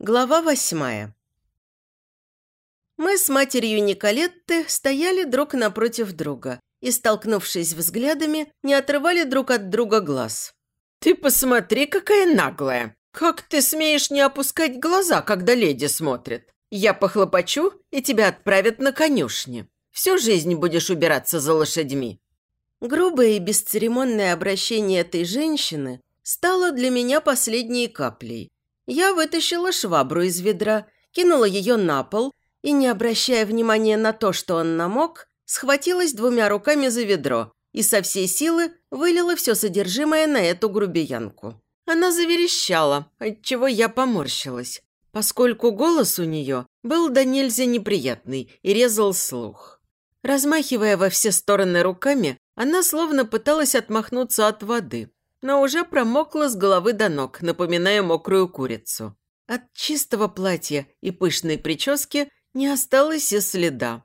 Глава восьмая. Мы с матерью Николетты стояли друг напротив друга и, столкнувшись взглядами, не отрывали друг от друга глаз. «Ты посмотри, какая наглая! Как ты смеешь не опускать глаза, когда леди смотрит? Я похлопочу, и тебя отправят на конюшни. Всю жизнь будешь убираться за лошадьми». Грубое и бесцеремонное обращение этой женщины стало для меня последней каплей – я вытащила швабру из ведра, кинула ее на пол и, не обращая внимания на то, что он намок, схватилась двумя руками за ведро и со всей силы вылила все содержимое на эту грубиянку. Она заверещала, отчего я поморщилась, поскольку голос у нее был до нельзя неприятный и резал слух. Размахивая во все стороны руками, она словно пыталась отмахнуться от воды, но уже промокла с головы до ног, напоминая мокрую курицу. От чистого платья и пышной прически не осталось и следа.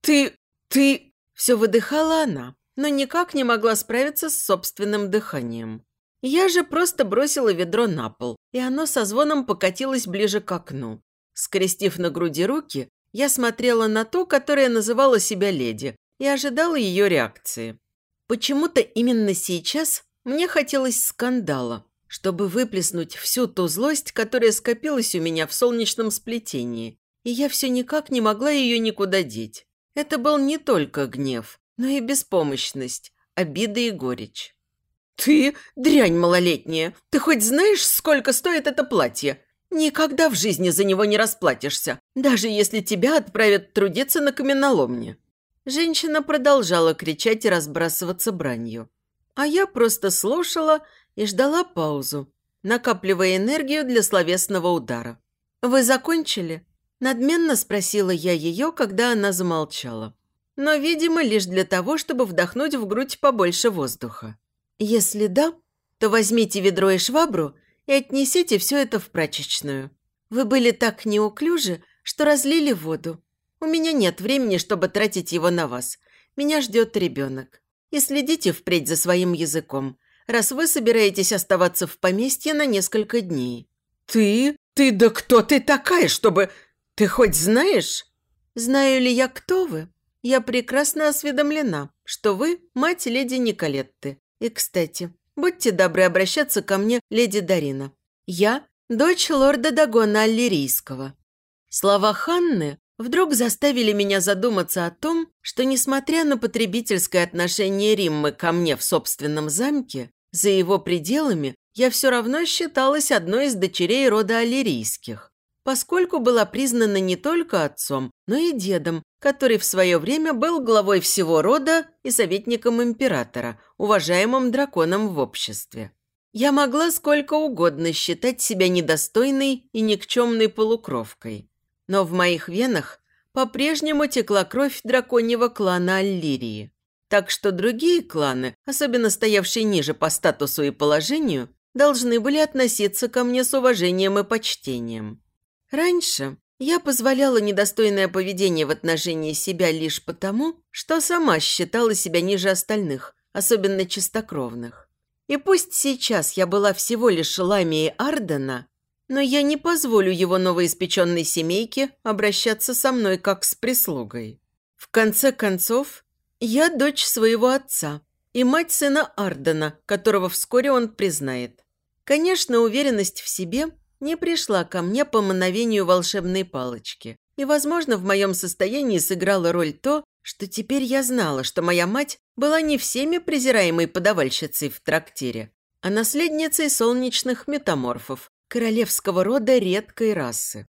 «Ты... ты...» Все выдыхала она, но никак не могла справиться с собственным дыханием. Я же просто бросила ведро на пол, и оно со звоном покатилось ближе к окну. Скрестив на груди руки, я смотрела на ту, которая называла себя леди, и ожидала ее реакции. Почему-то именно сейчас мне хотелось скандала, чтобы выплеснуть всю ту злость, которая скопилась у меня в солнечном сплетении, и я все никак не могла ее никуда деть. Это был не только гнев, но и беспомощность, обида и горечь. «Ты, дрянь малолетняя, ты хоть знаешь, сколько стоит это платье? Никогда в жизни за него не расплатишься, даже если тебя отправят трудиться на каменоломне». Женщина продолжала кричать и разбрасываться бранью. А я просто слушала и ждала паузу, накапливая энергию для словесного удара. «Вы закончили?» Надменно спросила я ее, когда она замолчала. Но, видимо, лишь для того, чтобы вдохнуть в грудь побольше воздуха. «Если да, то возьмите ведро и швабру и отнесите все это в прачечную. Вы были так неуклюжи, что разлили воду. У меня нет времени, чтобы тратить его на вас. Меня ждет ребенок. И следите впредь за своим языком, раз вы собираетесь оставаться в поместье на несколько дней». «Ты? Ты да кто ты такая, чтобы... Ты хоть знаешь?» «Знаю ли я, кто вы? Я прекрасно осведомлена, что вы мать леди Николетты. И, кстати, будьте добры обращаться ко мне, леди Дарина. Я дочь лорда Дагона Аллирийского». Слова Ханны вдруг заставили меня задуматься о том, что, несмотря на потребительское отношение Риммы ко мне в собственном замке, за его пределами я все равно считалась одной из дочерей рода Аллирийских, поскольку была признана не только отцом, но и дедом, который в свое время был главой всего рода и советником императора, уважаемым драконом в обществе. Я могла сколько угодно считать себя недостойной и никчемной полукровкой но в моих венах по-прежнему текла кровь драконьего клана Аллирии. Так что другие кланы, особенно стоявшие ниже по статусу и положению, должны были относиться ко мне с уважением и почтением. Раньше я позволяла недостойное поведение в отношении себя лишь потому, что сама считала себя ниже остальных, особенно чистокровных. И пусть сейчас я была всего лишь ламией Ардена, но я не позволю его новоиспеченной семейке обращаться со мной как с прислугой. В конце концов, я дочь своего отца и мать сына Ардена, которого вскоре он признает. Конечно, уверенность в себе не пришла ко мне по мановению волшебной палочки. И, возможно, в моем состоянии сыграла роль то, что теперь я знала, что моя мать была не всеми презираемой подавальщицей в трактире, а наследницей солнечных метаморфов, королевского рода редкой расы.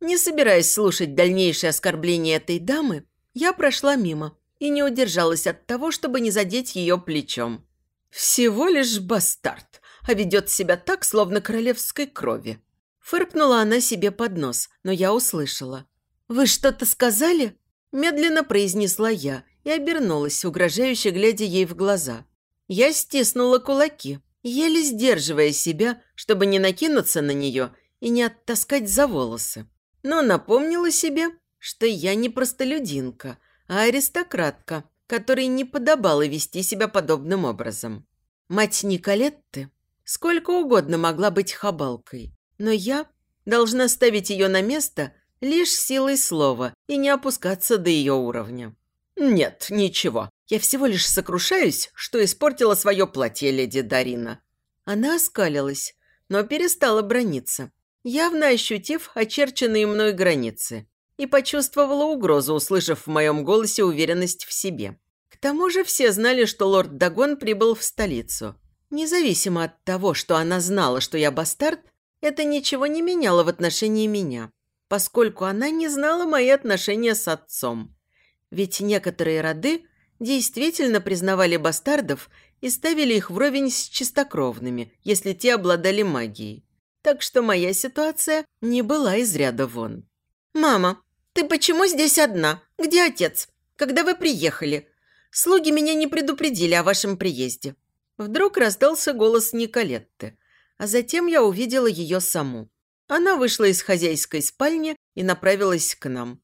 Не собираясь слушать дальнейшее оскорбление этой дамы, я прошла мимо и не удержалась от того, чтобы не задеть ее плечом. Всего лишь бастард, а ведет себя так, словно королевской крови. Фыркнула она себе под нос, но я услышала. «Вы что-то сказали?» Медленно произнесла я и обернулась, угрожающе глядя ей в глаза. Я стиснула кулаки, еле сдерживая себя, чтобы не накинуться на нее и не оттаскать за волосы. Но напомнила себе, что я не простолюдинка, а аристократка, которой не подобало вести себя подобным образом. Мать Николетты сколько угодно могла быть хабалкой, но я должна ставить ее на место лишь силой слова и не опускаться до ее уровня. «Нет, ничего. Я всего лишь сокрушаюсь, что испортила свое платье, леди Дарина». Она оскалилась, но перестала брониться, явно ощутив очерченные мной границы, и почувствовала угрозу, услышав в моем голосе уверенность в себе. К тому же все знали, что лорд Дагон прибыл в столицу. Независимо от того, что она знала, что я бастард, это ничего не меняло в отношении меня, поскольку она не знала мои отношения с отцом. Ведь некоторые роды действительно признавали бастардов и ставили их вровень с чистокровными, если те обладали магией. Так что моя ситуация не была из ряда вон. «Мама, ты почему здесь одна? Где отец? Когда вы приехали? Слуги меня не предупредили о вашем приезде». Вдруг раздался голос Николетты, а затем я увидела ее саму. Она вышла из хозяйской спальни и направилась к нам.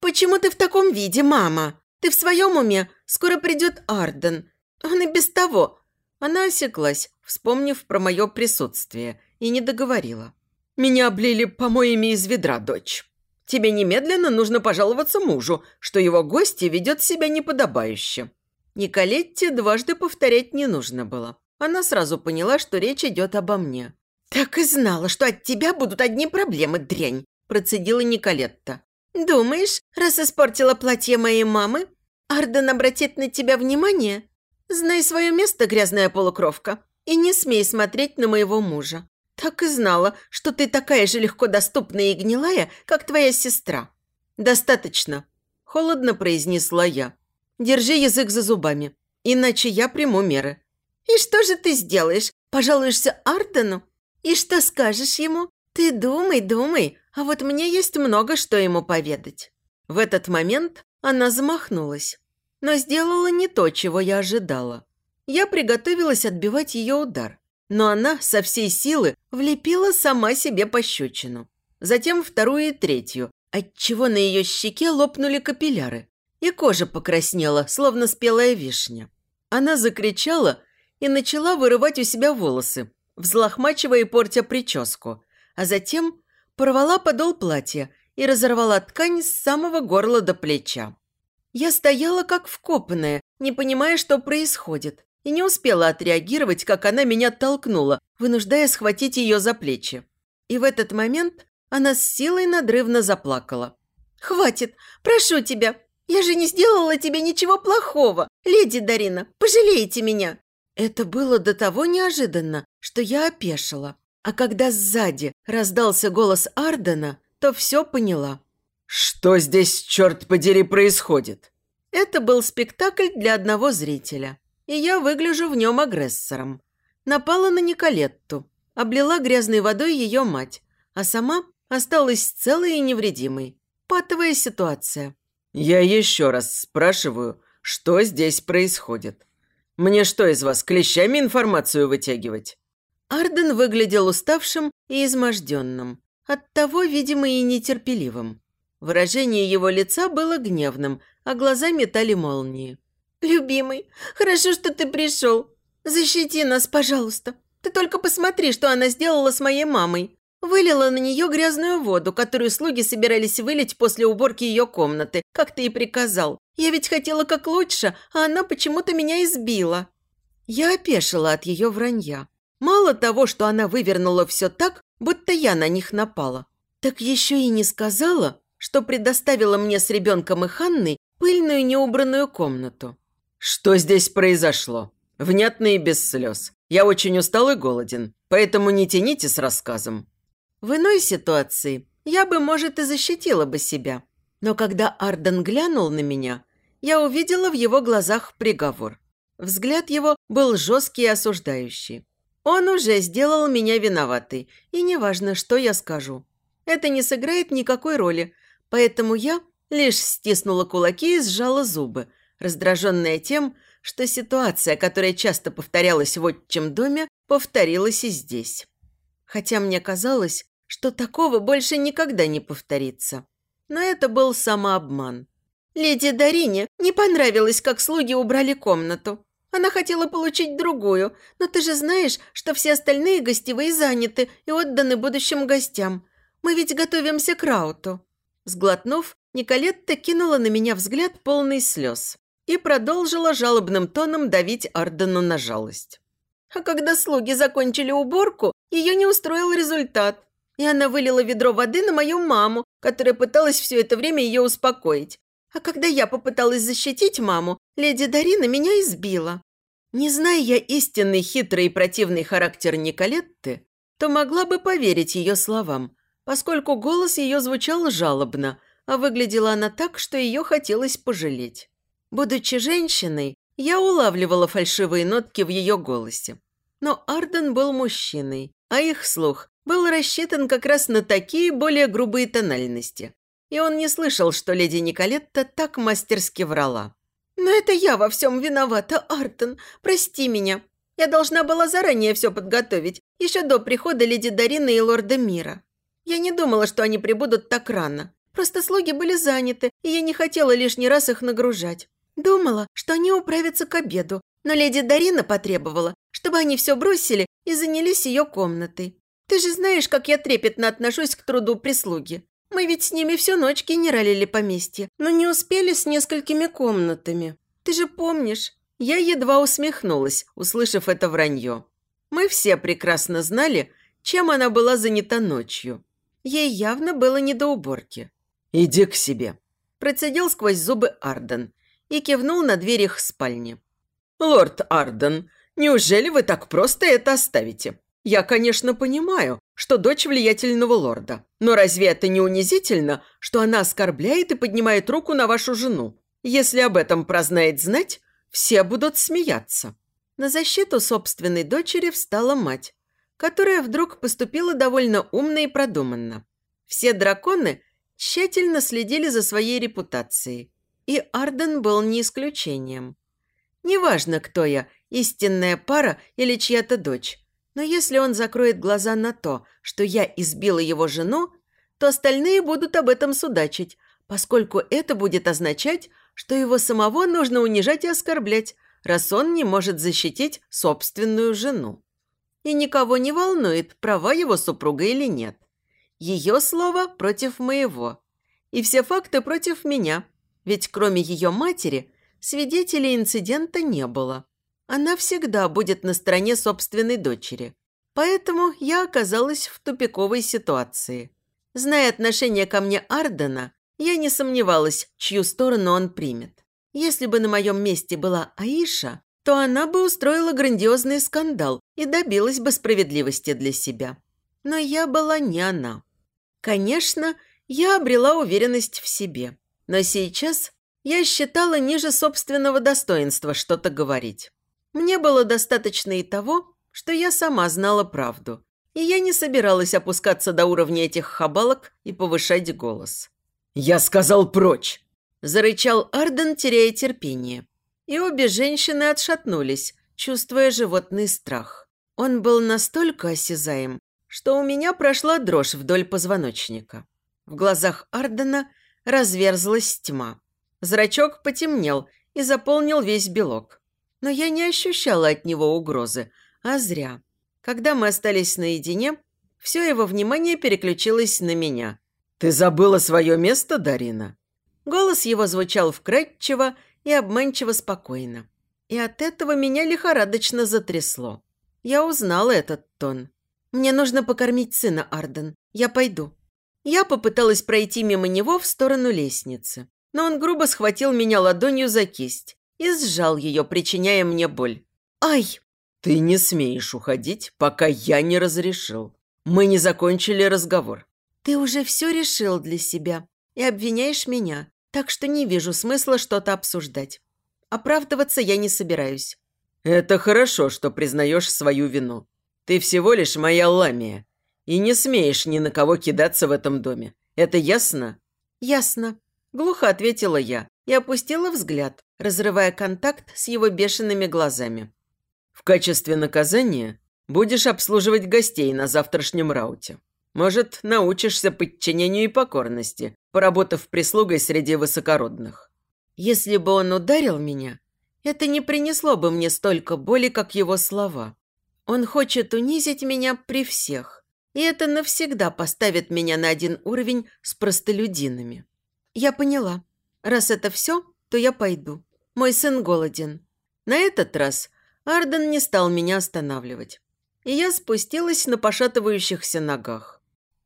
«Почему ты в таком виде, мама? Ты в своем уме? Скоро придет Арден. Он и без того». Она осеклась, вспомнив про мое присутствие, и не договорила. «Меня облили помоями из ведра, дочь. Тебе немедленно нужно пожаловаться мужу, что его гости ведет себя неподобающе». Николетте дважды повторять не нужно было. Она сразу поняла, что речь идет обо мне. «Так и знала, что от тебя будут одни проблемы, дрянь», процедила Николетта. «Думаешь, раз испортила платье моей мамы, Арден обратит на тебя внимание? Знай свое место, грязная полукровка, и не смей смотреть на моего мужа. Так и знала, что ты такая же легко доступная и гнилая, как твоя сестра». «Достаточно», – холодно произнесла я. «Держи язык за зубами, иначе я приму меры». «И что же ты сделаешь? Пожалуешься Ардену? И что скажешь ему? Ты думай, думай, а вот мне есть много что ему поведать». В этот момент она замахнулась, но сделала не то, чего я ожидала. Я приготовилась отбивать ее удар, но она со всей силы влепила сама себе пощечину. Затем вторую и третью, отчего на ее щеке лопнули капилляры, и кожа покраснела, словно спелая вишня. Она закричала и начала вырывать у себя волосы, взлохмачивая и портя прическу, а затем порвала подол платья и разорвала ткань с самого горла до плеча. Я стояла как вкопанная, не понимая, что происходит, и не успела отреагировать, как она меня толкнула, вынуждая схватить ее за плечи. И в этот момент она с силой надрывно заплакала. «Хватит! Прошу тебя! Я же не сделала тебе ничего плохого! Леди Дарина, пожалейте меня!» Это было до того неожиданно, что я опешила. А когда сзади раздался голос Ардена, то все поняла. «Что здесь, черт подери, происходит?» Это был спектакль для одного зрителя, и я выгляжу в нем агрессором. Напала на Николетту, облила грязной водой ее мать, а сама осталась целой и невредимой. Патовая ситуация. «Я еще раз спрашиваю, что здесь происходит? Мне что из вас, клещами информацию вытягивать?» Арден выглядел уставшим и изможденным, оттого, видимо, и нетерпеливым. Выражение его лица было гневным, а глаза метали молнии. «Любимый, хорошо, что ты пришел. Защити нас, пожалуйста. Ты только посмотри, что она сделала с моей мамой. Вылила на нее грязную воду, которую слуги собирались вылить после уборки ее комнаты, как ты и приказал. Я ведь хотела как лучше, а она почему-то меня избила». Я опешила от ее вранья. Мало того, что она вывернула все так, будто я на них напала, так еще и не сказала, что предоставила мне с ребенком и Ханной пыльную неубранную комнату. «Что здесь произошло? Внятно и без слез. Я очень устал и голоден, поэтому не тяните с рассказом». В иной ситуации я бы, может, и защитила бы себя. Но когда Арден глянул на меня, я увидела в его глазах приговор. Взгляд его был жесткий и осуждающий. Он уже сделал меня виноватой, и неважно, что я скажу. Это не сыграет никакой роли, поэтому я лишь стиснула кулаки и сжала зубы, раздраженная тем, что ситуация, которая часто повторялась в отчим доме, повторилась и здесь. Хотя мне казалось, что такого больше никогда не повторится. Но это был самообман. Леди Дарине не понравилось, как слуги убрали комнату. Она хотела получить другую, но ты же знаешь, что все остальные гостевые заняты и отданы будущим гостям. Мы ведь готовимся к рауту». Сглотнув, Николетта кинула на меня взгляд полный слез и продолжила жалобным тоном давить Ардену на жалость. А когда слуги закончили уборку, ее не устроил результат. И она вылила ведро воды на мою маму, которая пыталась все это время ее успокоить. А когда я попыталась защитить маму, леди Дарина меня избила. Не зная я истинный хитрый и противный характер Николетты, то могла бы поверить ее словам, поскольку голос ее звучал жалобно, а выглядела она так, что ее хотелось пожалеть. Будучи женщиной, я улавливала фальшивые нотки в ее голосе. Но Арден был мужчиной, а их слух был рассчитан как раз на такие более грубые тональности. И он не слышал, что леди Николетта так мастерски врала. «Но это я во всем виновата, Арден. Прости меня. Я должна была заранее все подготовить, еще до прихода леди Дарины и лорда Мира. Я не думала, что они прибудут так рано. Просто слуги были заняты, и я не хотела лишний раз их нагружать. Думала, что они управятся к обеду, но леди Дарина потребовала, чтобы они все бросили и занялись ее комнатой. Ты же знаешь, как я трепетно отношусь к труду прислуги. Мы ведь с ними всю ночь генералили поместье, но не успели с несколькими комнатами. Ты же помнишь?» Я едва усмехнулась, услышав это вранье. Мы все прекрасно знали, чем она была занята ночью. Ей явно было не до уборки. «Иди к себе», – процедил сквозь зубы Арден и кивнул на дверь их спальни. «Лорд Арден, неужели вы так просто это оставите? Я, конечно, понимаю, что дочь влиятельного лорда, но разве это не унизительно, что она оскорбляет и поднимает руку на вашу жену? Если об этом прознает знать, все будут смеяться». На защиту собственной дочери встала мать, которая вдруг поступила довольно умно и продуманно. Все драконы тщательно следили за своей репутацией, и Арден был не исключением. Неважно, кто я, истинная пара или чья-то дочь, но если он закроет глаза на то, что я избила его жену, то остальные будут об этом судачить, поскольку это будет означать, что его самого нужно унижать и оскорблять, раз он не может защитить собственную жену. И никого не волнует, права его супруга или нет. Ее слово против моего. И все факты против меня, ведь кроме ее матери свидетелей инцидента не было. Она всегда будет на стороне собственной дочери. Поэтому я оказалась в тупиковой ситуации. Зная отношение ко мне Ардена, я не сомневалась, чью сторону он примет. Если бы на моем месте была Аиша, то она бы устроила грандиозный скандал и добилась бы справедливости для себя. Но я была не она. Конечно, я обрела уверенность в себе. Но сейчас я считала ниже собственного достоинства что-то говорить. Мне было достаточно и того, что я сама знала правду, и я не собиралась опускаться до уровня этих хабалок и повышать голос. «Я сказал прочь!» – зарычал Арден, теряя терпение. И обе женщины отшатнулись, чувствуя животный страх. Он был настолько осязаем, что у меня прошла дрожь вдоль позвоночника. В глазах Ардена разверзлась тьма. Зрачок потемнел и заполнил весь белок. Но я не ощущала от него угрозы, а зря. Когда мы остались наедине, все его внимание переключилось на меня. «Ты забыла свое место, Дарина?» Голос его звучал вкрадчиво и обманчиво спокойно. И от этого меня лихорадочно затрясло. Я узнала этот тон. «Мне нужно покормить сына, Арден. Я пойду». Я попыталась пройти мимо него в сторону лестницы, но он грубо схватил меня ладонью за кисть и сжал ее, причиняя мне боль. «Ай!» «Ты не смеешь уходить, пока я не разрешил. Мы не закончили разговор». «Ты уже все решил для себя и обвиняешь меня, так что не вижу смысла что-то обсуждать. Оправдываться я не собираюсь». «Это хорошо, что признаешь свою вину. Ты всего лишь моя ламия, и не смеешь ни на кого кидаться в этом доме. Это ясно?» «Ясно», – глухо ответила я и опустила взгляд, разрывая контакт с его бешеными глазами. «В качестве наказания будешь обслуживать гостей на завтрашнем рауте. Может, научишься подчинению и покорности, поработав прислугой среди высокородных». Если бы он ударил меня, это не принесло бы мне столько боли, как его слова. Он хочет унизить меня при всех И это навсегда поставит меня на один уровень с простолюдинами. Я поняла. Раз это все, то я пойду. Мой сын голоден. На этот раз Арден не стал меня останавливать. И я спустилась на пошатывающихся ногах.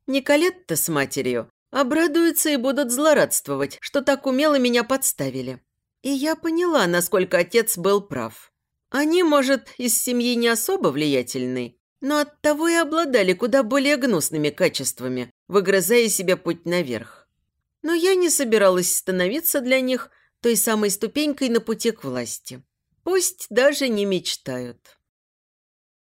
Николетта с матерью обрадуются и будут злорадствовать, что так умело меня подставили. И я поняла, насколько отец был прав. Они, может, из семьи не особо влиятельны, но оттого и обладали куда более гнусными качествами, выгрызая себе путь наверх. Но я не собиралась становиться для них той самой ступенькой на пути к власти. Пусть даже не мечтают.